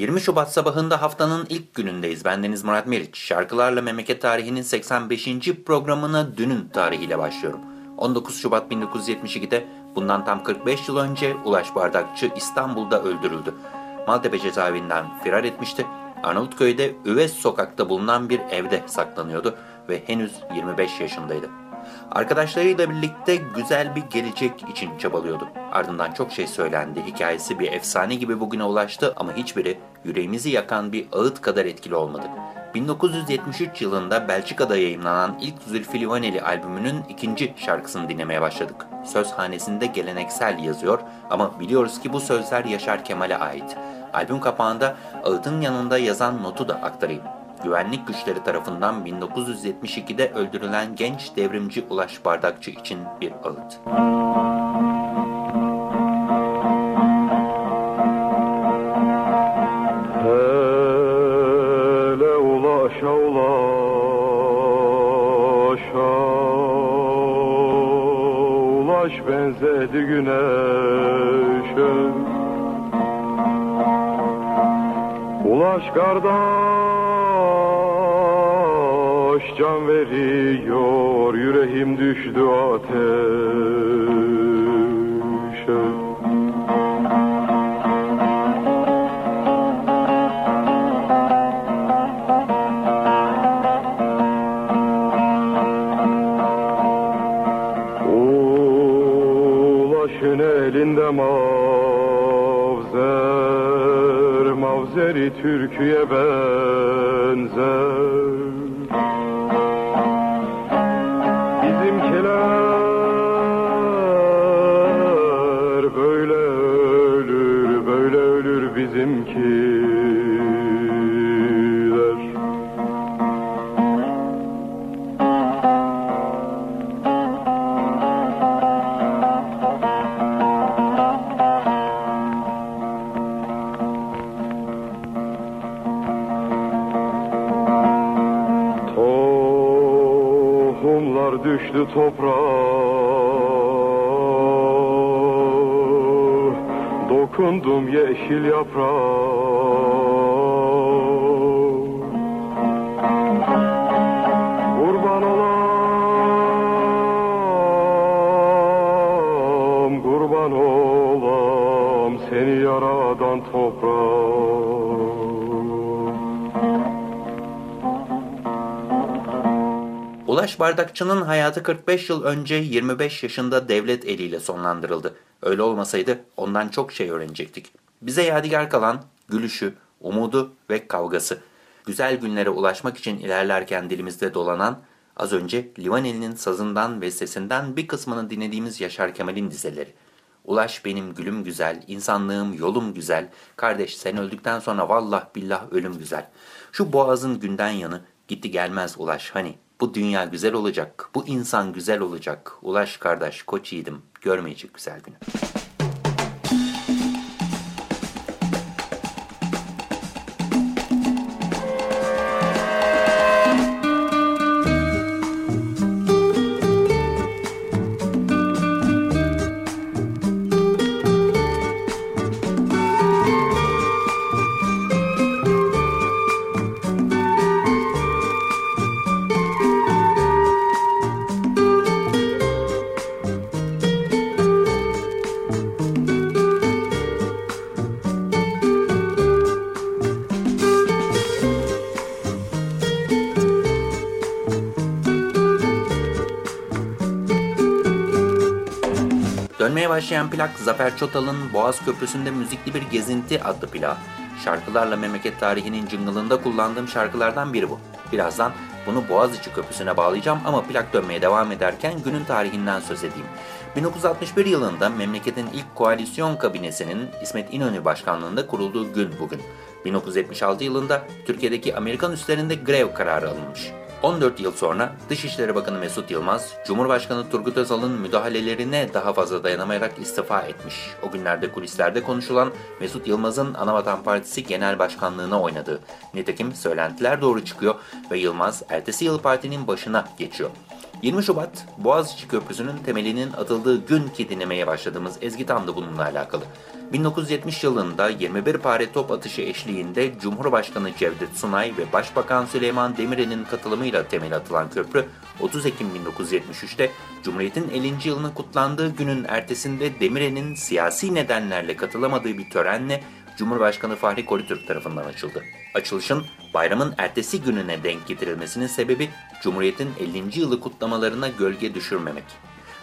20 Şubat sabahında haftanın ilk günündeyiz. Bendeniz Murat Meriç. Şarkılarla Memleket Tarihi'nin 85. programına dünün tarihiyle başlıyorum. 19 Şubat 1972'de bundan tam 45 yıl önce Ulaş Bardakçı İstanbul'da öldürüldü. Maltepe cezaevinden firar etmişti. Arnavutköy'de Üves sokakta bulunan bir evde saklanıyordu ve henüz 25 yaşındaydı. Arkadaşlarıyla birlikte güzel bir gelecek için çabalıyordu. Ardından çok şey söylendi. Hikayesi bir efsane gibi bugüne ulaştı ama hiçbiri yüreğimizi yakan bir ağıt kadar etkili olmadı. 1973 yılında Belçika'da yayınlanan ilk Zülfü Livaneli albümünün ikinci şarkısını dinlemeye başladık. Sözhanesinde geleneksel yazıyor ama biliyoruz ki bu sözler Yaşar Kemal'e ait. Albüm kapağında ağıtın yanında yazan notu da aktarayım güvenlik güçleri tarafından 1972'de öldürülen genç devrimci Ulaş Bardakçı için bir ağıt. Hele ulaşa ulaşa Ulaş benzedi güneşe Ulaş kardeş Elinde mavzer Mavzeri türküye benzer Tohumlar düştü toprağa. Dokundum yeşil yaprağa Ulaş Bardakçı'nın hayatı 45 yıl önce 25 yaşında devlet eliyle sonlandırıldı. Öyle olmasaydı ondan çok şey öğrenecektik. Bize yadigar kalan gülüşü, umudu ve kavgası. Güzel günlere ulaşmak için ilerlerken dilimizde dolanan, az önce Livaneli'nin sazından ve sesinden bir kısmını dinlediğimiz Yaşar Kemal'in dizeleri. Ulaş benim gülüm güzel, insanlığım yolum güzel, kardeş sen öldükten sonra vallah billah ölüm güzel. Şu boğazın günden yanı, gitti gelmez Ulaş hani, bu dünya güzel olacak, bu insan güzel olacak, Ulaş kardeş koç yiğidim, görmeyecek güzel günü. Başlayan plak Zafer Çotal'ın Boğaz Köprüsü'nde müzikli bir gezinti adlı plak. Şarkılarla memleket tarihinin jingle'ında kullandığım şarkılardan biri bu. Birazdan bunu Boğaziçi Köprüsü'ne bağlayacağım ama plak dönmeye devam ederken günün tarihinden söz edeyim. 1961 yılında memleketin ilk koalisyon kabinesinin İsmet İnönü başkanlığında kurulduğu gün bugün. 1976 yılında Türkiye'deki Amerikan üslerinde grev kararı alınmış. 14 yıl sonra Dışişleri Bakanı Mesut Yılmaz, Cumhurbaşkanı Turgut Özal'ın müdahalelerine daha fazla dayanamayarak istifa etmiş. O günlerde kulislerde konuşulan Mesut Yılmaz'ın Anavatan Partisi Genel Başkanlığına oynadığı. Nitekim söylentiler doğru çıkıyor ve Yılmaz ertesi yıl partinin başına geçiyor. 20 Şubat Boğaziçi Köprüsü'nün temelinin atıldığı gün ki dinlemeye başladığımız Ezgi Tam da bununla alakalı. 1970 yılında 21 pare top atışı eşliğinde Cumhurbaşkanı Cevdet Sunay ve Başbakan Süleyman Demirel'in katılımıyla temel atılan köprü 30 Ekim 1973'te Cumhuriyet'in 50. yılının kutlandığı günün ertesinde Demirel'in siyasi nedenlerle katılamadığı bir törenle Cumhurbaşkanı Fahri Koritürk tarafından açıldı. Açılışın bayramın ertesi gününe denk getirilmesinin sebebi Cumhuriyet'in 50. yılı kutlamalarına gölge düşürmemek.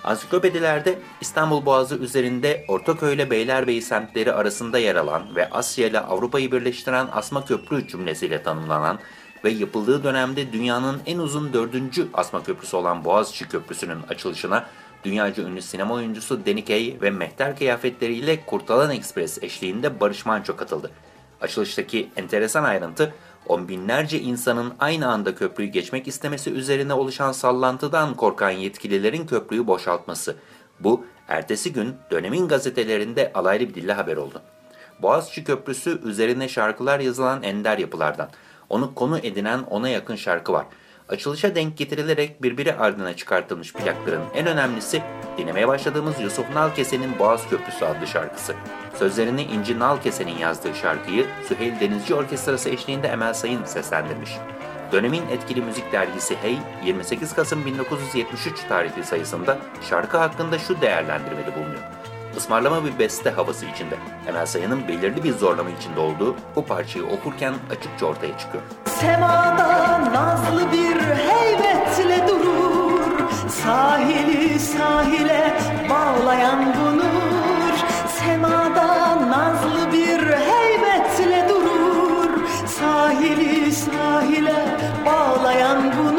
Ansiklopedilerde İstanbul Boğazı üzerinde Ortaköy ile Beylerbeyi semtleri arasında yer alan ve Asya ile Avrupa'yı birleştiren Asma Köprü cümlesiyle tanımlanan ve yapıldığı dönemde dünyanın en uzun dördüncü asma köprüsü olan Boğaziçi Köprüsü'nün açılışına dünyaca ünlü sinema oyuncusu Danny Kaye ve mehter kıyafetleriyle Kurtalan Express eşliğinde Barış Manço katıldı. Açılıştaki enteresan ayrıntı, on binlerce insanın aynı anda köprüyü geçmek istemesi üzerine oluşan sallantıdan korkan yetkililerin köprüyü boşaltması. Bu, ertesi gün dönemin gazetelerinde alaylı bir dille haber oldu. Boğaziçi Köprüsü üzerine şarkılar yazılan ender yapılardan. Onu konu edinen ona yakın şarkı var. Açılışa denk getirilerek birbiri ardına çıkartılmış plakların en önemlisi dinlemeye başladığımız Yusuf Nalkese'nin Boğaz Köprüsü adlı şarkısı. Sözlerini İnci Nalkese'nin yazdığı şarkıyı Süheyl Denizci Orkestrası eşliğinde Emel Sayın seslendirmiş. Dönemin etkili müzik dergisi Hey, 28 Kasım 1973 tarihli sayısında şarkı hakkında şu değerlendirmede bulunuyor. Ismarlama bir beste havası içinde. Emel Sayın'ın belirli bir zorlama içinde olduğu bu parçayı okurken açıkça ortaya çıkıyor. Semada nazlı bir heybetle durur Sahili sahile bağlayan bu nur Semada nazlı bir heybetle durur Sahili sahile bağlayan bu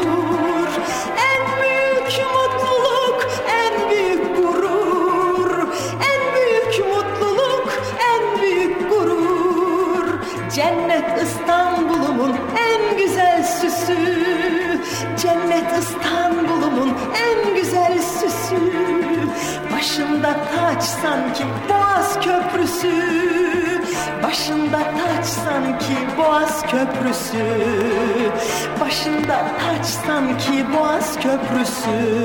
Cennet İstanbul'umun en güzel süsü. Başında taç sanki Boğaz Köprüsü. Başında taç sanki Boğaz Köprüsü. Başında taç sanki Boğaz Köprüsü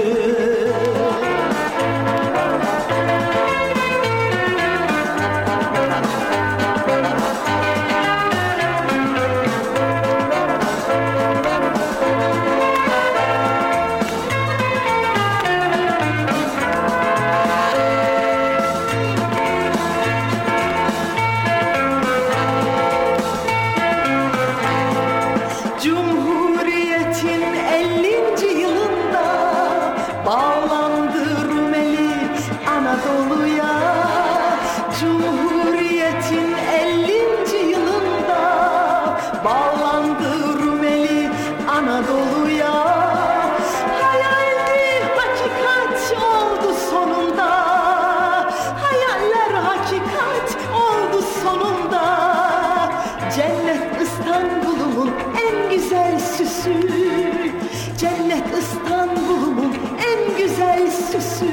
süsü Cennet İstanbul'umun en güzel süsü.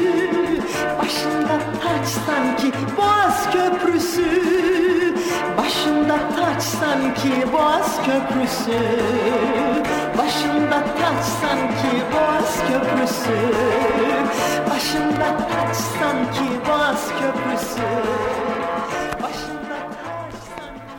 Başında taç sanki Boğaz Köprüsü Başında taç sanki Boğaz Köprüsü. Başında taç sanki Boğaz Köprüsü Başında taç sanki Boğaz Köprüsü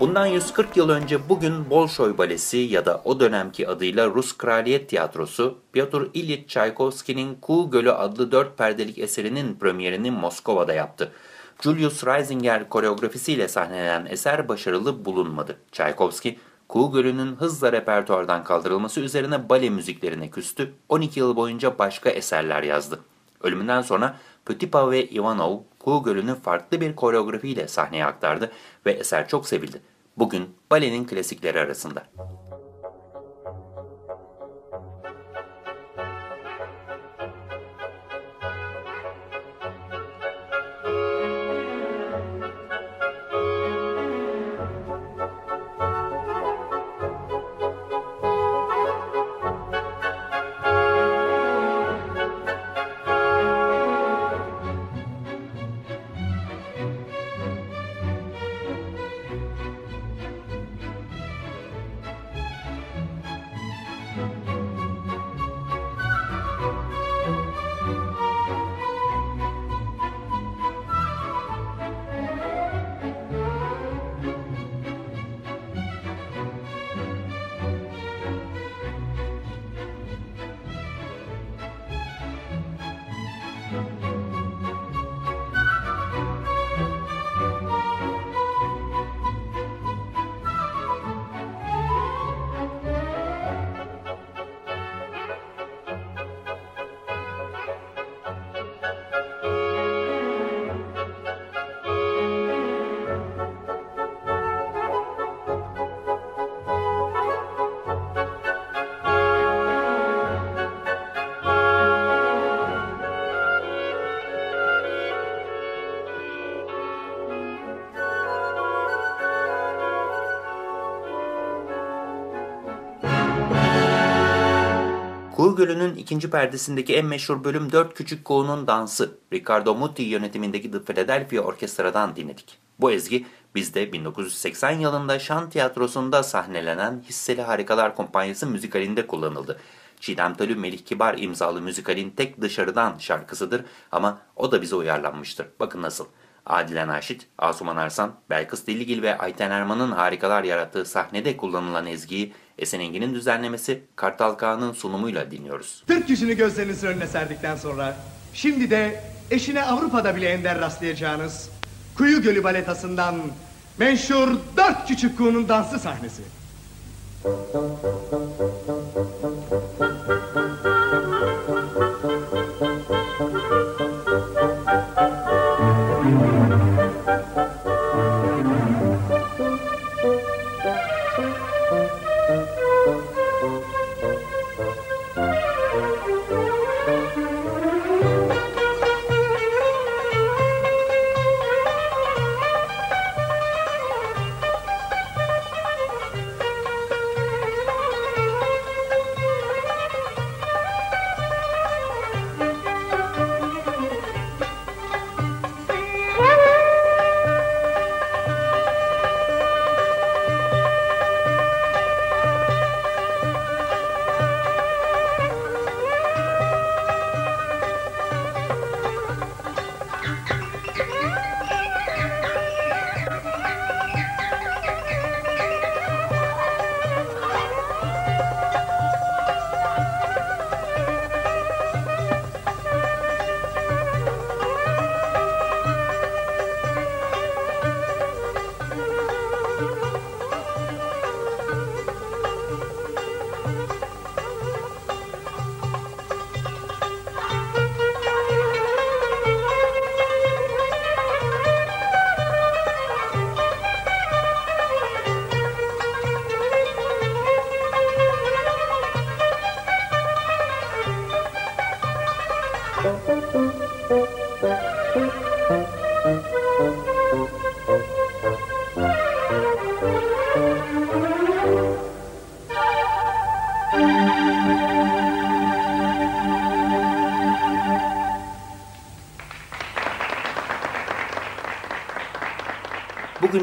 Bundan 140 yıl önce bugün Bolşoy Balesi ya da o dönemki adıyla Rus Kraliyet Tiyatrosu, Pyotr İlyich Çaykovski'nin Kuğu Gölü adlı dört perdelik eserinin premierini Moskova'da yaptı. Julius Reisinger koreografisiyle sahnelenen eser başarılı bulunmadı. Çaykovski, Kuğu Gölü'nün hızla repertuardan kaldırılması üzerine bale müziklerine küstü, 12 yıl boyunca başka eserler yazdı. Ölümünden sonra Petipa ve Ivanov, Kuğu Gölü'nü farklı bir koreografiyle sahneye aktardı ve eser çok sevildi. Bugün balenin klasikleri arasında. Gölü'nün ikinci perdesindeki en meşhur bölüm Dört Küçük Kuğu'nun Dansı. Ricardo Muti yönetimindeki The Philadelphia Orkestra'dan dinledik. Bu ezgi bizde 1980 yılında Şan Tiyatrosu'nda sahnelenen Hisseli Harikalar Kumpanyası müzikalinde kullanıldı. Çiğdem Tölü Melih Kibar imzalı müzikalin tek dışarıdan şarkısıdır ama o da bize uyarlanmıştır. Bakın nasıl. Adile Naşit, Asuman Arsan, Belkıs Dilligil ve Ayten Erman'ın harikalar yarattığı sahnede kullanılan ezgiyi Esen Engin'in düzenlemesi Kartal Kağan'ın sunumuyla dinliyoruz. Türk yüzünü gözlerinizin önüne serdikten sonra şimdi de eşine Avrupa'da bile ender rastlayacağınız Kuyu Gölü Baletası'ndan menşur dört küçük kuğunun dansı sahnesi.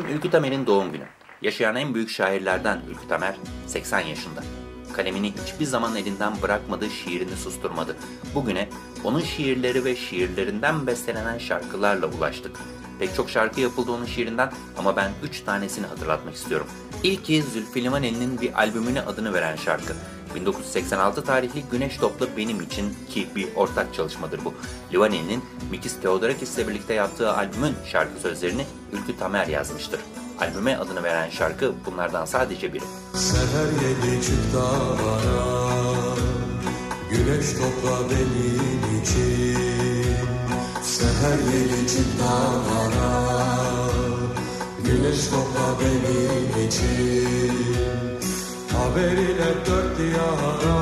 Ülkü Tamer'in doğum günü. Yaşayan en büyük şairlerden Ülkü Tamer 80 yaşında. Kalemini hiçbir zaman elinden bırakmadı, şiirini susturmadı. Bugüne onun şiirleri ve şiirlerinden bestelenen şarkılarla ulaştık. Pek çok şarkı yapıldı onun şiirinden ama ben 3 tanesini hatırlatmak istiyorum. İlki Zülfü Livaneli'nin bir albümüne adını veren şarkı. 1986 tarihli Güneş Topla Benim için ki bir ortak çalışmadır bu. Livaneli'nin Mikis Theodorakis ile birlikte yaptığı albümün şarkı sözlerini Ülkü Tamer yazmıştır. Albüme adını veren şarkı bunlardan sadece biri. Seher yedi çık dağlara Güneş topla benim için Seher yedi çık dağlara Güneş topla benim için Haberiyle dört diyara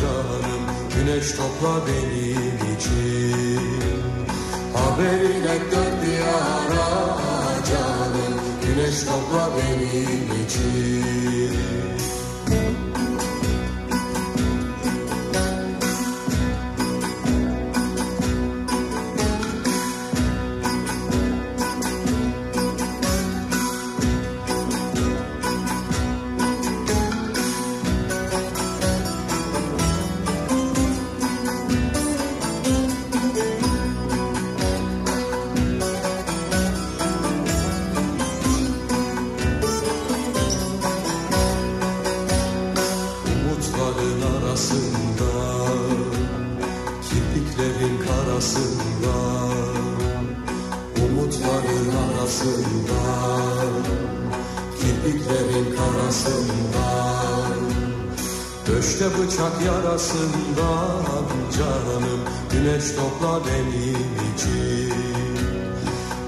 canım. Güneş topla benim için. Haberiyle dört diyara canım. Güneş topla benim için Döşte bıçak yarasından canım Güneş topla benim için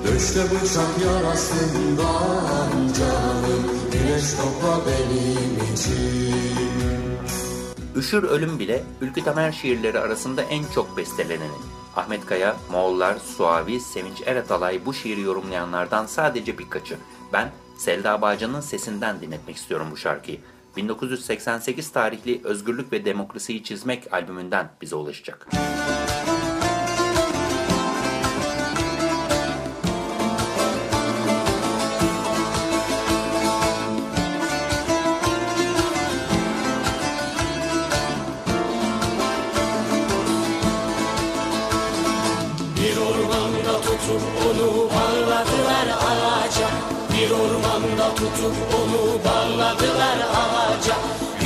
Döşte bıçak yarasından canım Güneş topla benim için Üşür Ölüm bile Ülkü Tamer şiirleri arasında en çok besteleneni. Ahmet Kaya, Moğollar, Suavi, Sevinç Eratalay bu şiiri yorumlayanlardan sadece birkaçı. Ben Selda Bağcan'ın sesinden dinletmek istiyorum bu şarkıyı. 1988 tarihli Özgürlük ve Demokrasiyi Çizmek albümünden bize ulaşacak. Bir ormanda tutup onu bağladılar ağaca Bir ormanda tutup onu bağladılar ağaca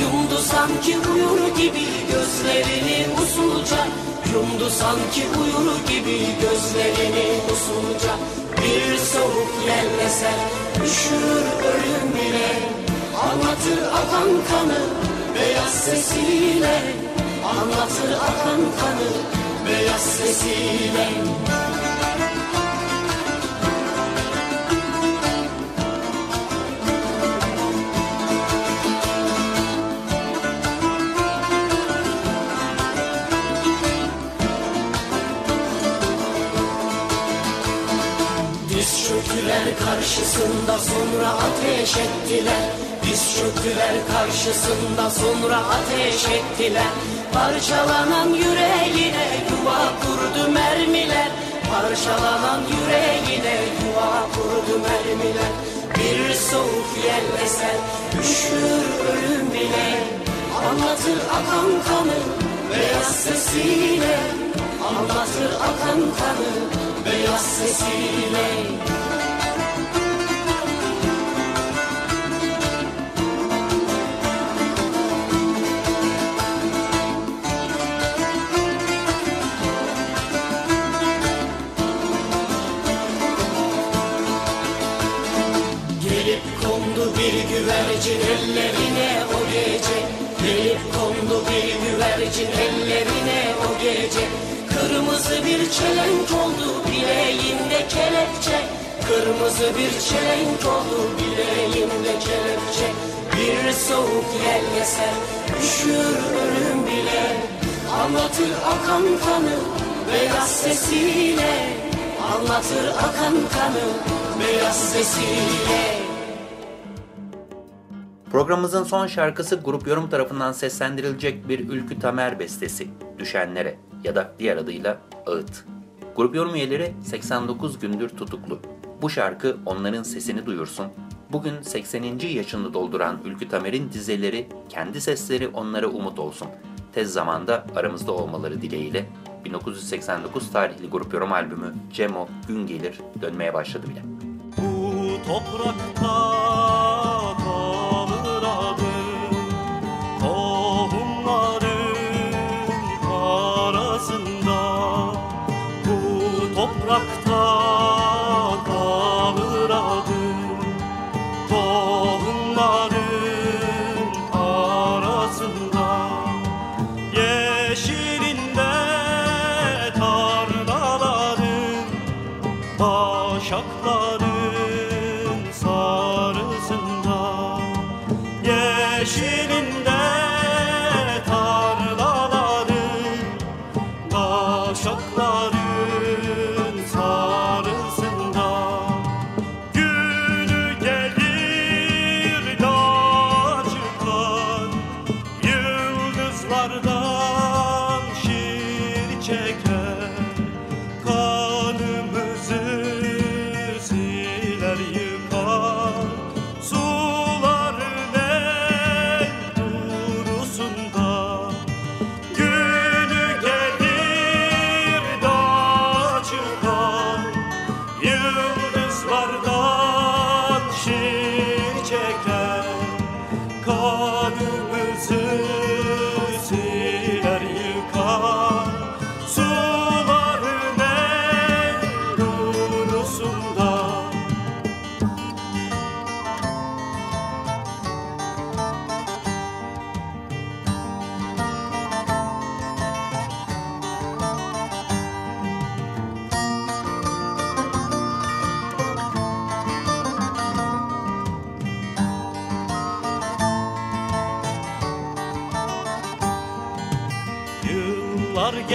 Yumdu sanki uyur gibi gözlerini usulca. Yumdu sanki uyur gibi gözlerini usulca. Bir soğuk yel eser üşür ölüm bile. Anlatır akan kanı beyaz sesiyle. Anlatır akan kanı beyaz sesiyle karşısında sonra ateş ettiler. Diz çöktüler karşısında sonra ateş ettiler. Parçalanan yüreğine yuva kurdu mermiler. Parçalanan yüreğine yuva kurdu mermiler. Bir soğuk yel eser üşür ölüm bile. Anlatır akan kanı beyaz sesiyle. Anlatır akan kanı beyaz sesiyle güvercin ellerine o gece. Gelip kondu bir güvercin ellerine o gece. Kırmızı bir çelenk oldu bileğinde kelepçe. Kırmızı bir çelenk oldu bileğinde kelepçe. Bir soğuk yel eser üşür ölüm bile. Anlatır akan kanı beyaz sesiyle. Anlatır akan kanı beyaz sesiyle Programımızın son şarkısı grup yorum tarafından seslendirilecek bir Ülkü Tamer bestesi Düşenlere ya da diğer adıyla Ağıt. Grup yorum üyeleri 89 gündür tutuklu. Bu şarkı onların sesini duyursun. Bugün 80. yaşını dolduran Ülkü Tamer'in dizeleri, kendi sesleri onlara umut olsun. Tez zamanda aramızda olmaları dileğiyle 1989 tarihli grup yorum albümü Cemo Gün Gelir dönmeye başladı bile. Bu toprakta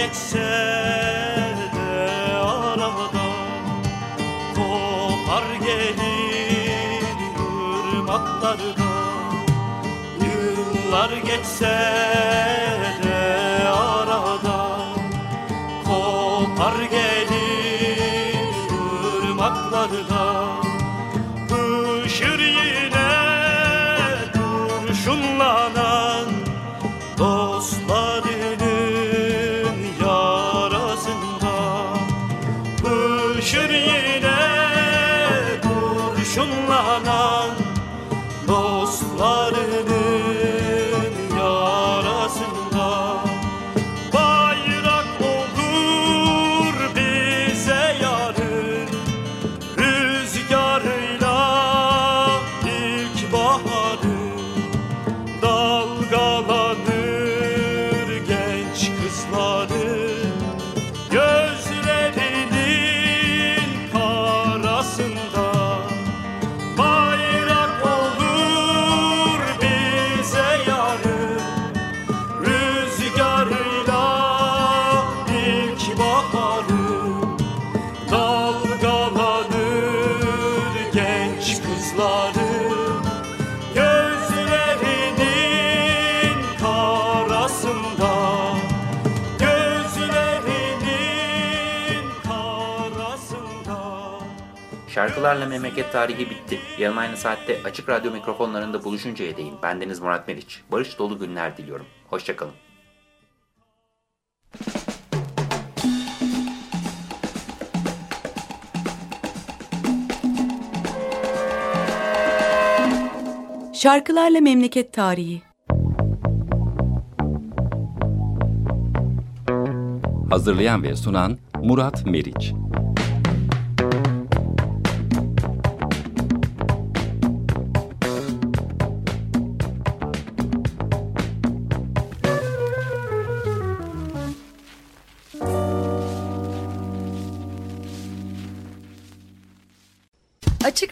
geçse de arada Kopar gelir ırmaklarda Yıllar geçse de aradan Kopar gelir ırmaklardan Şarkılarla memleket tarihi bitti. Yarın aynı saatte açık radyo mikrofonlarında buluşuncaya değin. Bendeniz Murat Meriç. Barış dolu günler diliyorum. Hoşçakalın. Şarkılarla Memleket Tarihi Hazırlayan ve sunan Murat Meriç.